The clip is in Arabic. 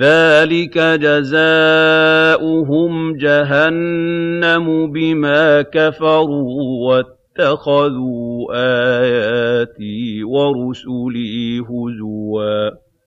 ذَٰلِكَ جَزَاؤُهُمْ جَهَنَّمُ بِمَا كَفَرُوا وَاتَّخَذُوا آيَاتِي وَرُسُلِي هُزُوًا